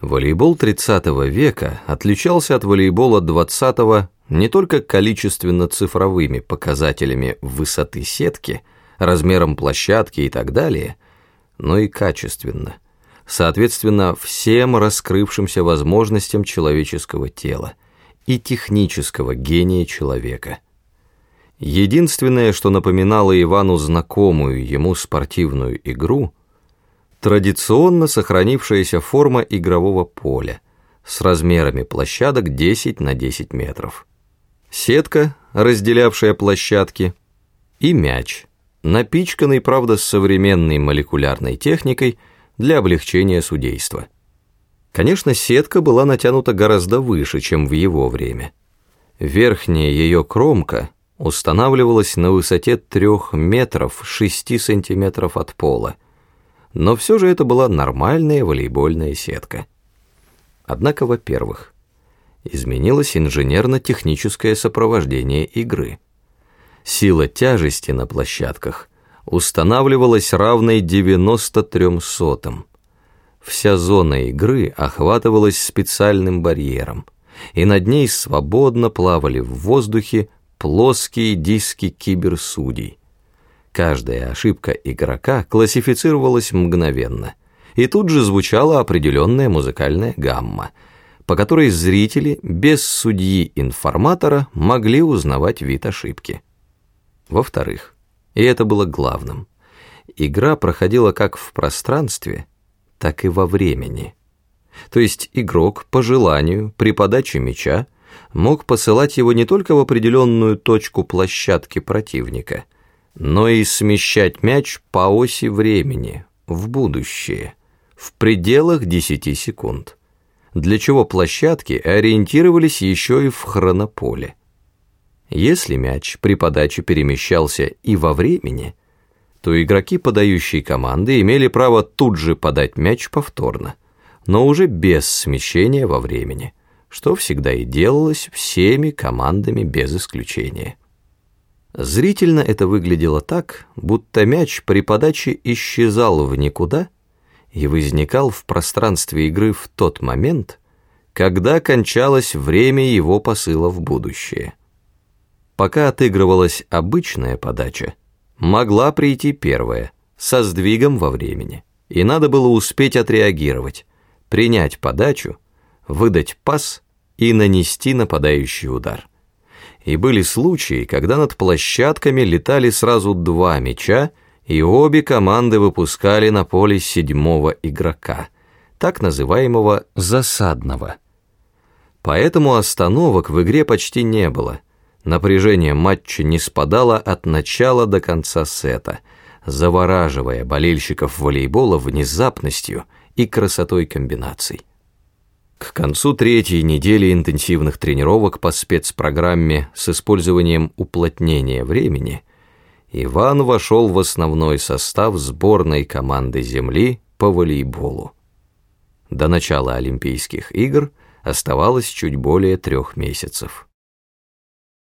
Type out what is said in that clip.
Волейбол 30 века отличался от волейбола 20 не только количественно-цифровыми показателями высоты сетки, размером площадки и так далее, но и качественно, соответственно, всем раскрывшимся возможностям человеческого тела и технического гения человека. Единственное, что напоминало Ивану знакомую ему спортивную игру – традиционно сохранившаяся форма игрового поля с размерами площадок 10 на 10 метров. Сетка, разделявшая площадки, и мяч, напичканный, правда, современной молекулярной техникой для облегчения судейства. Конечно, сетка была натянута гораздо выше, чем в его время. Верхняя ее кромка устанавливалась на высоте 3 метров 6 сантиметров от пола, но все же это была нормальная волейбольная сетка. Однако, во-первых, изменилось инженерно-техническое сопровождение игры. Сила тяжести на площадках устанавливалась равной 93 сотым. Вся зона игры охватывалась специальным барьером, и над ней свободно плавали в воздухе плоские диски киберсудей. Каждая ошибка игрока классифицировалась мгновенно, и тут же звучала определенная музыкальная гамма, по которой зрители без судьи-информатора могли узнавать вид ошибки. Во-вторых, и это было главным, игра проходила как в пространстве, так и во времени. То есть игрок по желанию при подаче мяча мог посылать его не только в определенную точку площадки противника – но и смещать мяч по оси времени, в будущее, в пределах 10 секунд, для чего площадки ориентировались еще и в хронополе. Если мяч при подаче перемещался и во времени, то игроки, подающие команды, имели право тут же подать мяч повторно, но уже без смещения во времени, что всегда и делалось всеми командами без исключения. Зрительно это выглядело так, будто мяч при подаче исчезал в никуда и возникал в пространстве игры в тот момент, когда кончалось время его посыла в будущее. Пока отыгрывалась обычная подача, могла прийти первая, со сдвигом во времени, и надо было успеть отреагировать, принять подачу, выдать пас и нанести нападающий удар и были случаи, когда над площадками летали сразу два мяча, и обе команды выпускали на поле седьмого игрока, так называемого «засадного». Поэтому остановок в игре почти не было. Напряжение матча не спадало от начала до конца сета, завораживая болельщиков волейбола внезапностью и красотой комбинаций. К концу третьей недели интенсивных тренировок по спецпрограмме с использованием уплотнения времени Иван вошел в основной состав сборной команды Земли по волейболу. До начала Олимпийских игр оставалось чуть более трех месяцев.